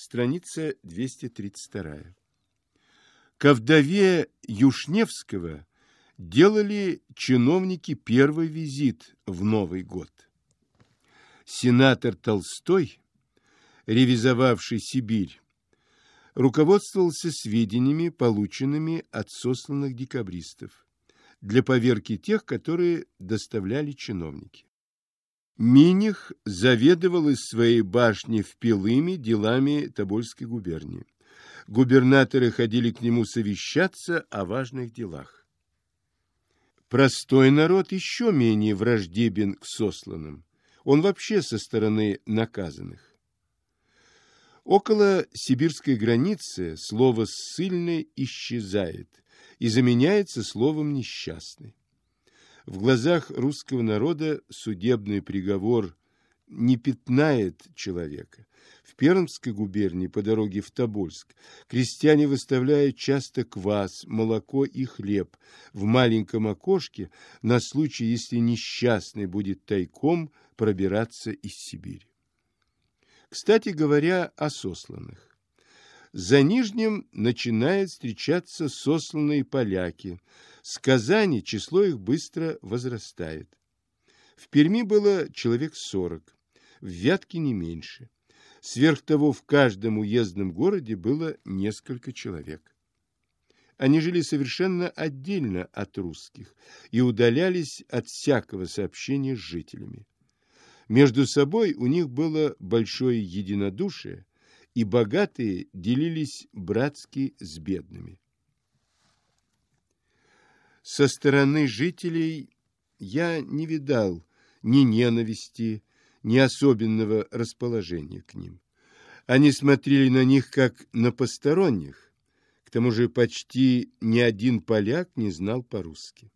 страница 232. Ко вдове Юшневского делали чиновники первый визит в Новый год. Сенатор Толстой, ревизовавший Сибирь, руководствовался сведениями, полученными от сосланных декабристов, для поверки тех, которые доставляли чиновники. Миних заведовал из своей башни в Пилыме делами Тобольской губернии. Губернаторы ходили к нему совещаться о важных делах. Простой народ еще менее враждебен к сосланным. Он вообще со стороны наказанных. Около сибирской границы слово «ссыльный» исчезает и заменяется словом «несчастный». В глазах русского народа судебный приговор не пятнает человека. В Пермской губернии по дороге в Тобольск крестьяне выставляют часто квас, молоко и хлеб в маленьком окошке на случай, если несчастный будет тайком пробираться из Сибири. Кстати говоря о сосланных. За Нижним начинают встречаться сосланные поляки. С Казани число их быстро возрастает. В Перми было человек сорок, в Вятке не меньше. Сверх того, в каждом уездном городе было несколько человек. Они жили совершенно отдельно от русских и удалялись от всякого сообщения с жителями. Между собой у них было большое единодушие, и богатые делились братски с бедными. Со стороны жителей я не видал ни ненависти, ни особенного расположения к ним. Они смотрели на них как на посторонних, к тому же почти ни один поляк не знал по-русски.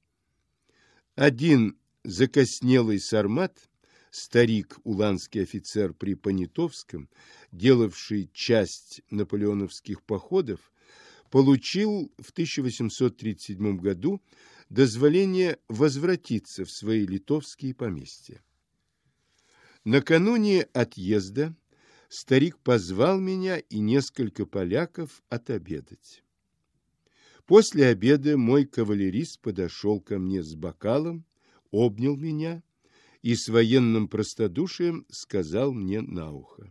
Один закоснелый сармат – старик, уланский офицер при Понятовском, делавший часть наполеоновских походов, получил в 1837 году дозволение возвратиться в свои литовские поместья. Накануне отъезда старик позвал меня и несколько поляков отобедать. После обеда мой кавалерист подошел ко мне с бокалом, обнял меня и с военным простодушием сказал мне на ухо.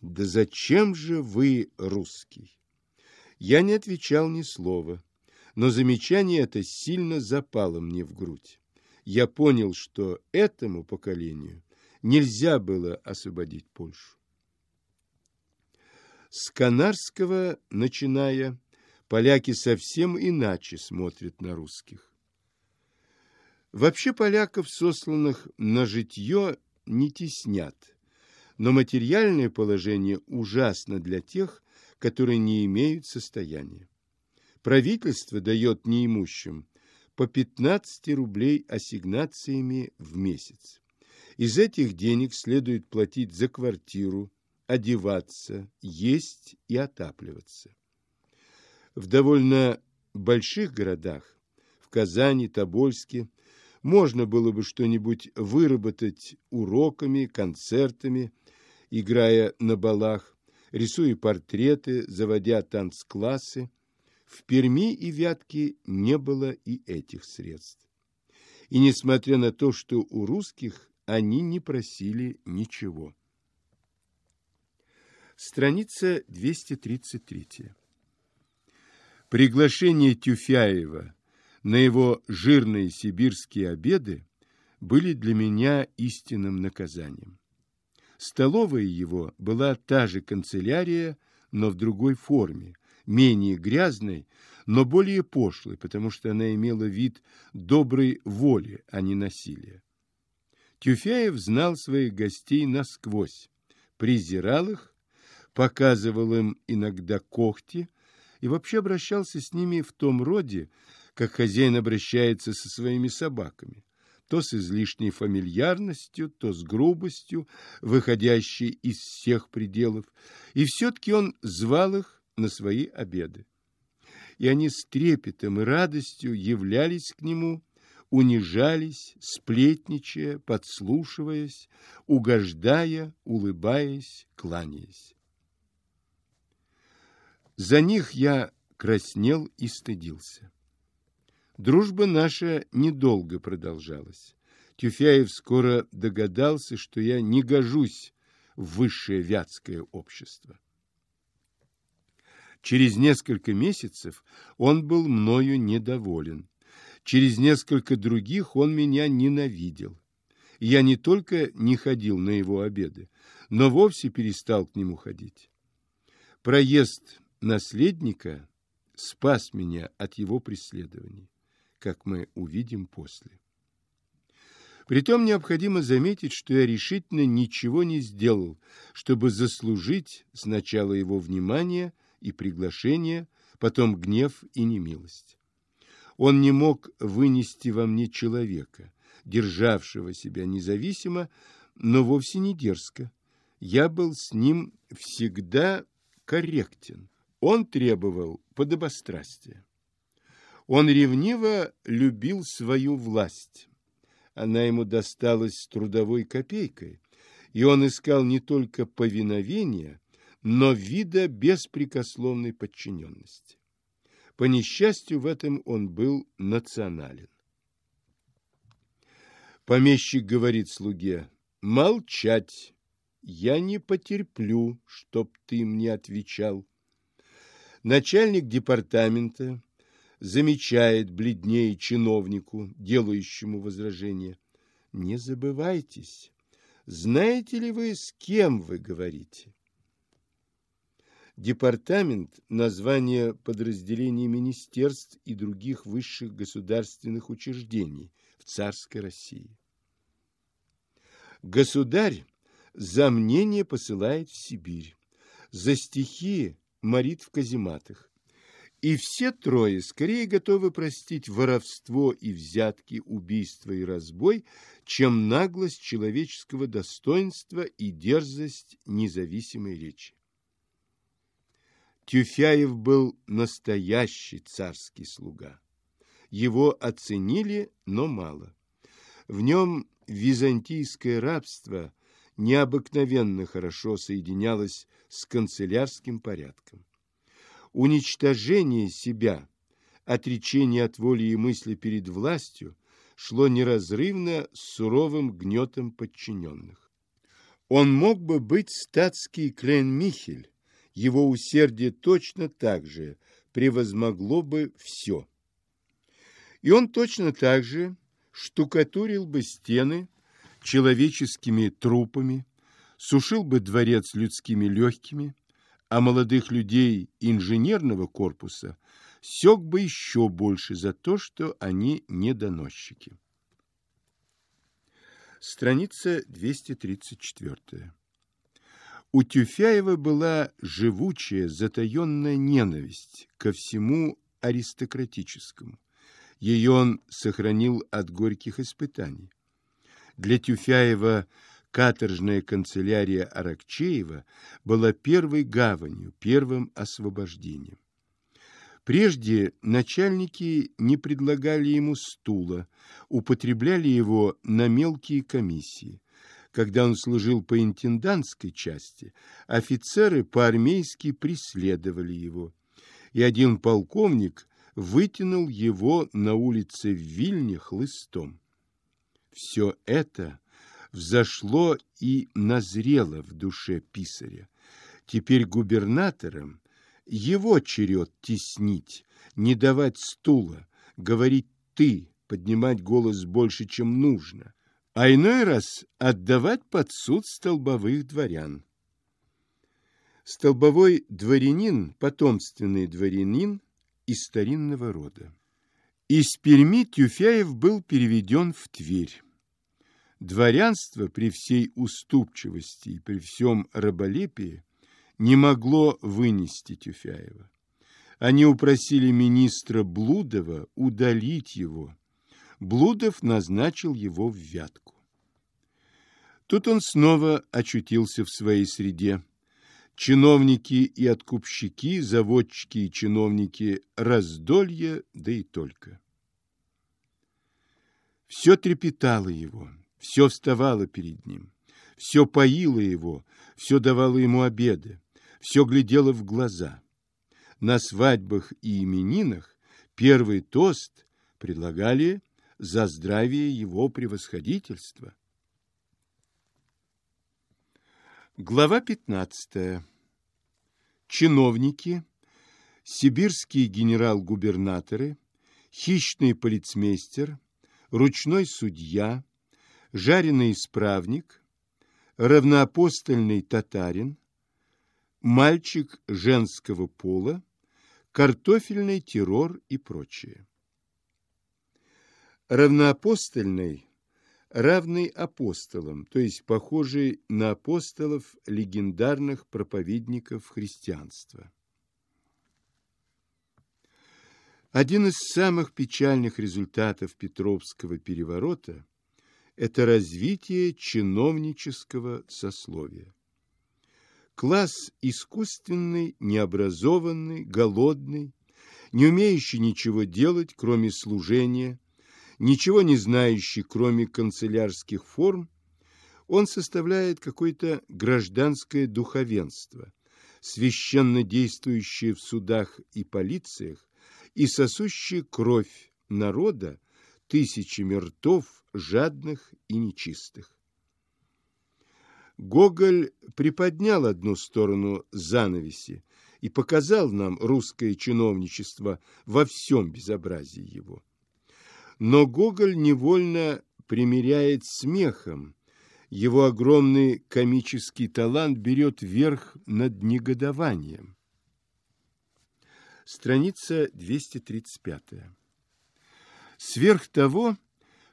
«Да зачем же вы русский?» Я не отвечал ни слова, но замечание это сильно запало мне в грудь. Я понял, что этому поколению нельзя было освободить Польшу. С Канарского, начиная, поляки совсем иначе смотрят на русских. Вообще поляков, сосланных на житье, не теснят, но материальное положение ужасно для тех, которые не имеют состояния. Правительство дает неимущим по 15 рублей ассигнациями в месяц. Из этих денег следует платить за квартиру, одеваться, есть и отапливаться. В довольно больших городах, в Казани, Тобольске, можно было бы что-нибудь выработать уроками, концертами, играя на балах, рисуя портреты, заводя танцклассы. В Перми и Вятке не было и этих средств. И несмотря на то, что у русских они не просили ничего. Страница 233. Приглашение Тюфяева на его жирные сибирские обеды были для меня истинным наказанием. Столовая его была та же канцелярия, но в другой форме, менее грязной, но более пошлой, потому что она имела вид доброй воли, а не насилия. Тюфяев знал своих гостей насквозь, презирал их, показывал им иногда когти и вообще обращался с ними в том роде, как хозяин обращается со своими собаками, то с излишней фамильярностью, то с грубостью, выходящей из всех пределов, и все-таки он звал их на свои обеды. И они с трепетом и радостью являлись к нему, унижались, сплетничая, подслушиваясь, угождая, улыбаясь, кланяясь. За них я краснел и стыдился. Дружба наша недолго продолжалась. Тюфяев скоро догадался, что я не гожусь в высшее вятское общество. Через несколько месяцев он был мною недоволен. Через несколько других он меня ненавидел. Я не только не ходил на его обеды, но вовсе перестал к нему ходить. Проезд наследника спас меня от его преследований как мы увидим после. Притом необходимо заметить, что я решительно ничего не сделал, чтобы заслужить сначала его внимание и приглашение, потом гнев и немилость. Он не мог вынести во мне человека, державшего себя независимо, но вовсе не дерзко. Я был с ним всегда корректен. Он требовал подобострастия. Он ревниво любил свою власть. Она ему досталась трудовой копейкой, и он искал не только повиновения, но вида беспрекословной подчиненности. По несчастью, в этом он был национален. Помещик говорит слуге, «Молчать! Я не потерплю, чтоб ты мне отвечал». Начальник департамента замечает бледнее чиновнику, делающему возражение. Не забывайтесь, знаете ли вы, с кем вы говорите? Департамент – название подразделения министерств и других высших государственных учреждений в царской России. Государь за мнение посылает в Сибирь, за стихи морит в казематах, и все трое скорее готовы простить воровство и взятки, убийство и разбой, чем наглость человеческого достоинства и дерзость независимой речи. Тюфяев был настоящий царский слуга. Его оценили, но мало. В нем византийское рабство необыкновенно хорошо соединялось с канцелярским порядком уничтожение себя, отречение от воли и мысли перед властью шло неразрывно с суровым гнетом подчиненных. Он мог бы быть статский Клейн-Михель, его усердие точно так же превозмогло бы все. И он точно так же штукатурил бы стены человеческими трупами, сушил бы дворец людскими легкими, а молодых людей инженерного корпуса сёк бы еще больше за то, что они недоносчики. Страница 234. У Тюфяева была живучая, затаенная ненависть ко всему аристократическому. Ее он сохранил от горьких испытаний. Для Тюфяева каторжная канцелярия Аракчеева была первой гаванью, первым освобождением. Прежде начальники не предлагали ему стула, употребляли его на мелкие комиссии. Когда он служил по интендантской части, офицеры по-армейски преследовали его, и один полковник вытянул его на улице в Вильне хлыстом. Все это взошло и назрело в душе писаря. Теперь губернатором его черед теснить, не давать стула, говорить «ты», поднимать голос больше, чем нужно, а иной раз отдавать под суд столбовых дворян. Столбовой дворянин, потомственный дворянин из старинного рода. Из Перми Тюфяев был переведен в Тверь. Дворянство при всей уступчивости и при всем раболепии не могло вынести Тюфяева. Они упросили министра Блудова удалить его. Блудов назначил его в Вятку. Тут он снова очутился в своей среде. Чиновники и откупщики, заводчики и чиновники раздолье, да и только. Все трепетало его все вставало перед ним, все поило его, все давало ему обеды, все глядело в глаза. На свадьбах и именинах первый тост предлагали за здравие его превосходительства. Глава 15. Чиновники, сибирские генерал-губернаторы, хищный полицмейстер, ручной судья, жареный исправник, равноапостольный татарин, мальчик женского пола, картофельный террор и прочее. Равноапостольный равный апостолам, то есть похожий на апостолов легендарных проповедников христианства. Один из самых печальных результатов Петровского переворота – это развитие чиновнического сословия. Класс искусственный, необразованный, голодный, не умеющий ничего делать, кроме служения – ничего не знающий, кроме канцелярских форм, он составляет какое-то гражданское духовенство, священно действующее в судах и полициях и сосущее кровь народа тысячами ртов жадных и нечистых. Гоголь приподнял одну сторону занавеси и показал нам русское чиновничество во всем безобразии его. Но Гоголь невольно примеряет смехом. Его огромный комический талант берет верх над негодованием. Страница 235. Сверх того,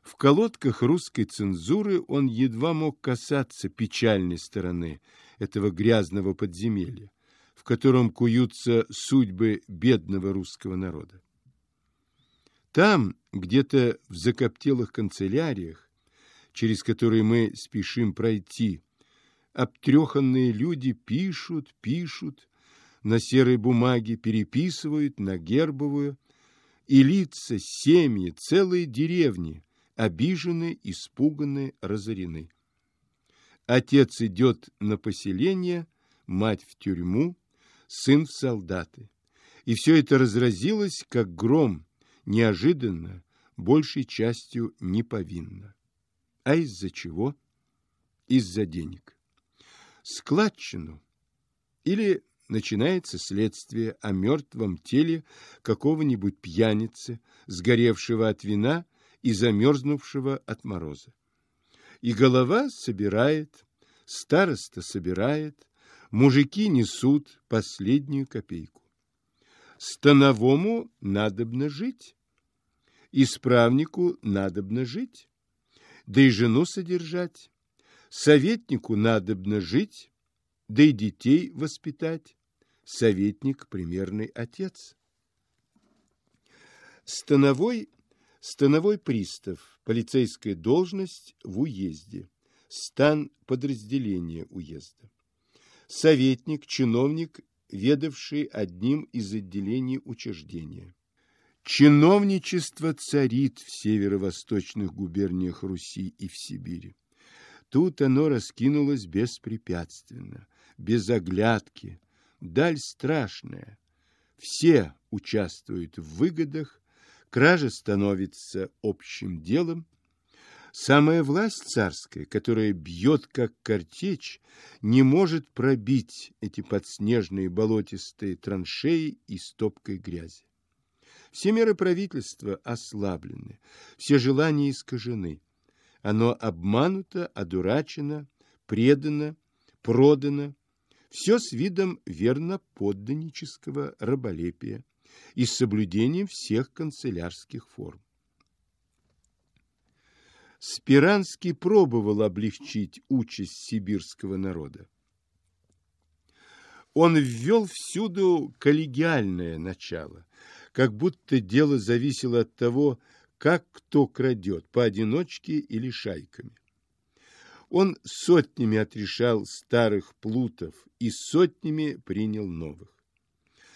в колодках русской цензуры он едва мог касаться печальной стороны этого грязного подземелья, в котором куются судьбы бедного русского народа. Там, где-то в закоптелых канцеляриях, через которые мы спешим пройти, обтреханные люди пишут, пишут, на серой бумаге переписывают на гербовую, и лица, семьи, целые деревни обижены, испуганы, разорены. Отец идет на поселение, мать в тюрьму, сын в солдаты. И все это разразилось, как гром, неожиданно, большей частью не повинна. А из-за чего? Из-за денег. Складчину или начинается следствие о мертвом теле какого-нибудь пьяницы, сгоревшего от вина и замерзнувшего от мороза. И голова собирает, староста собирает, мужики несут последнюю копейку. Становому надобно жить исправнику надобно жить, да и жену содержать, советнику надобно жить, да и детей воспитать, советник – примерный отец. Становой – становой пристав, полицейская должность в уезде, стан подразделения уезда. Советник – чиновник, ведавший одним из отделений учреждения. Чиновничество царит в северо-восточных губерниях Руси и в Сибири. Тут оно раскинулось беспрепятственно, без оглядки. Даль страшная. Все участвуют в выгодах, кража становится общим делом. Самая власть царская, которая бьет как картечь, не может пробить эти подснежные болотистые траншеи и стопкой грязи. Все меры правительства ослаблены, все желания искажены. Оно обмануто, одурачено, предано, продано. Все с видом верно подданнического раболепия и с соблюдением всех канцелярских форм. Спиранский пробовал облегчить участь сибирского народа. Он ввел всюду коллегиальное начало, как будто дело зависело от того, как кто крадет, поодиночке или шайками. Он сотнями отрешал старых плутов и сотнями принял новых.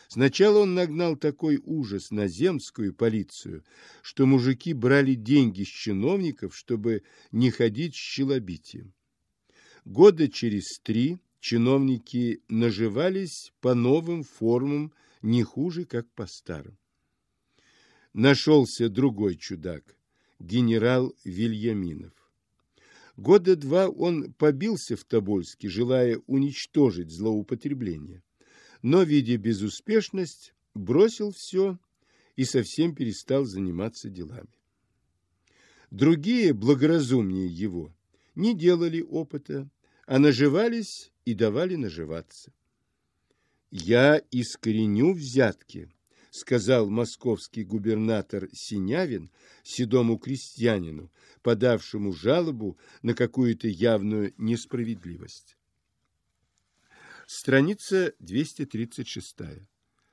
Сначала он нагнал такой ужас на земскую полицию, что мужики брали деньги с чиновников, чтобы не ходить с щелобитием. Года через три чиновники наживались по новым формам не хуже, как по старым. Нашелся другой чудак, генерал Вильяминов. Года два он побился в Тобольске, желая уничтожить злоупотребление. Но, видя безуспешность, бросил все и совсем перестал заниматься делами. Другие, благоразумнее его, не делали опыта, а наживались и давали наживаться. «Я искореню взятки», — сказал московский губернатор Синявин седому крестьянину, подавшему жалобу на какую-то явную несправедливость. Страница 236.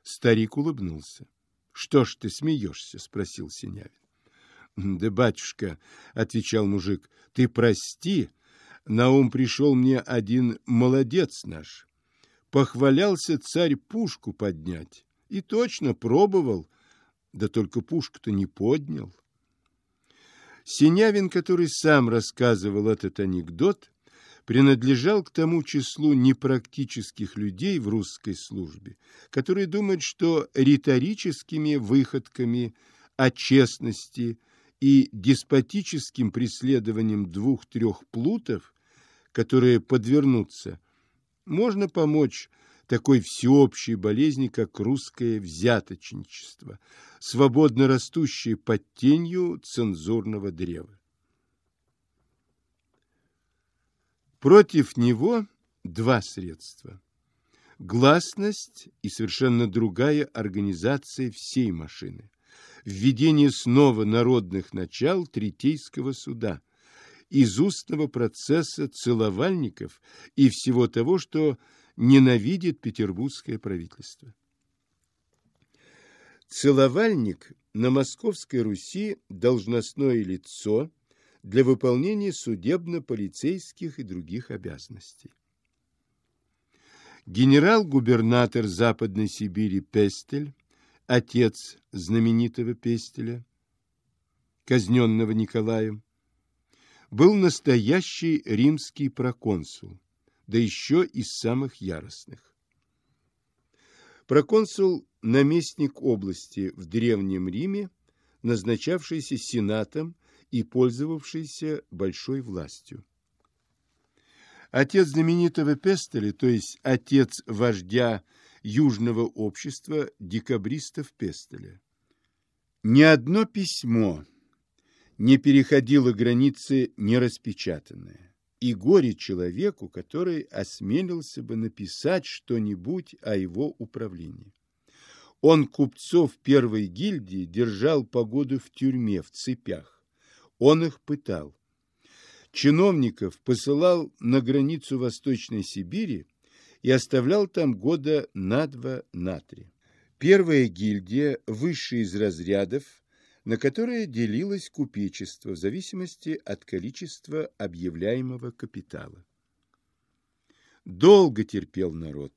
Старик улыбнулся. «Что ж ты смеешься?» — спросил Синявин. «Да, батюшка», — отвечал мужик, — «ты прости, на ум пришел мне один молодец наш. Похвалялся царь пушку поднять. И точно пробовал, да только пушку-то не поднял». Синявин, который сам рассказывал этот анекдот, принадлежал к тому числу непрактических людей в русской службе, которые думают, что риторическими выходками о честности и деспотическим преследованием двух-трех плутов, которые подвернутся, можно помочь такой всеобщей болезни, как русское взяточничество, свободно растущее под тенью цензурного древа. Против него два средства. Гласность и совершенно другая организация всей машины. Введение снова народных начал Третейского суда, из устного процесса целовальников и всего того, что ненавидит петербургское правительство. Целовальник на Московской Руси должностное лицо – для выполнения судебно-полицейских и других обязанностей. Генерал-губернатор Западной Сибири Пестель, отец знаменитого Пестеля, казненного Николаем, был настоящий римский проконсул, да еще из самых яростных. Проконсул – наместник области в Древнем Риме, назначавшийся сенатом и пользовавшийся большой властью. Отец знаменитого Пестеля, то есть отец вождя Южного общества декабристов Пестеля. Ни одно письмо не переходило границы нераспечатанное, и горе человеку, который осмелился бы написать что-нибудь о его управлении. Он купцов первой гильдии держал погоду в тюрьме, в цепях. Он их пытал. Чиновников посылал на границу Восточной Сибири и оставлял там года на два, на три. Первая гильдия, высшая из разрядов, на которые делилось купечество в зависимости от количества объявляемого капитала. Долго терпел народ.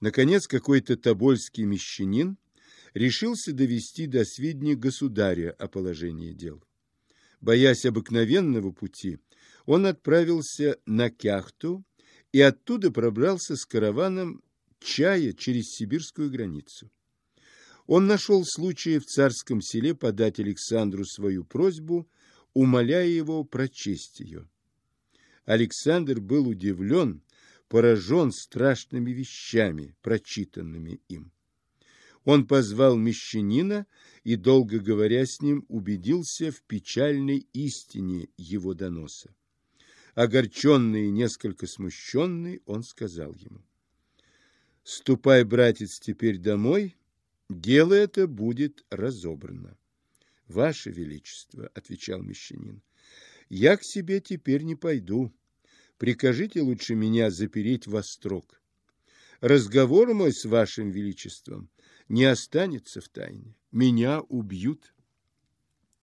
Наконец, какой-то тобольский мещанин решился довести до сведения государя о положении дел. Боясь обыкновенного пути, он отправился на Кяхту и оттуда пробрался с караваном чая через сибирскую границу. Он нашел случай в царском селе подать Александру свою просьбу, умоляя его прочесть ее. Александр был удивлен, поражен страшными вещами, прочитанными им. Он позвал мещанина и, долго говоря с ним, убедился в печальной истине его доноса. Огорченный и несколько смущенный, он сказал ему, «Ступай, братец, теперь домой, дело это будет разобрано». «Ваше Величество», — отвечал мещанин, — «я к себе теперь не пойду. Прикажите лучше меня запереть во строк. Разговор мой с Вашим Величеством не останется в тайне. Меня убьют.